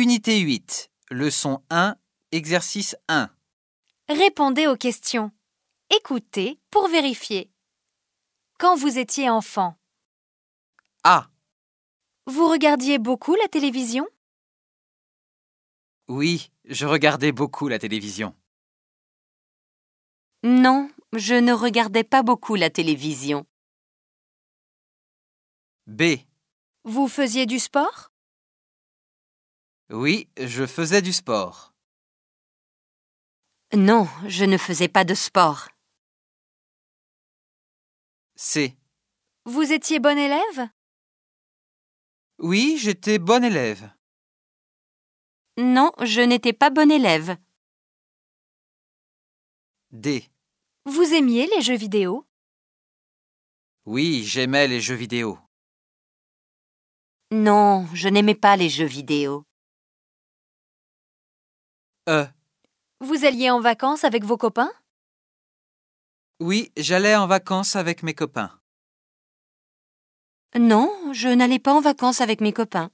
Unité 8, leçon 1, exercice 1. Répondez aux questions. Écoutez pour vérifier. Quand vous étiez enfant, A. vous regardiez beaucoup la télévision? Oui, je regardais beaucoup la télévision. Non, je ne regardais pas beaucoup la télévision. B. Vous faisiez du sport? Oui, je faisais du sport. Non, je ne faisais pas de sport. C. Vous étiez bon élève? Oui, j'étais bon élève. Non, je n'étais pas bon élève. D. Vous aimiez les jeux vidéo? Oui, j'aimais les jeux vidéo. Non, je n'aimais pas les jeux vidéo. E. Vous alliez en vacances avec vos copains? Oui, j'allais en vacances avec mes copains. Non, je n'allais pas en vacances avec mes copains.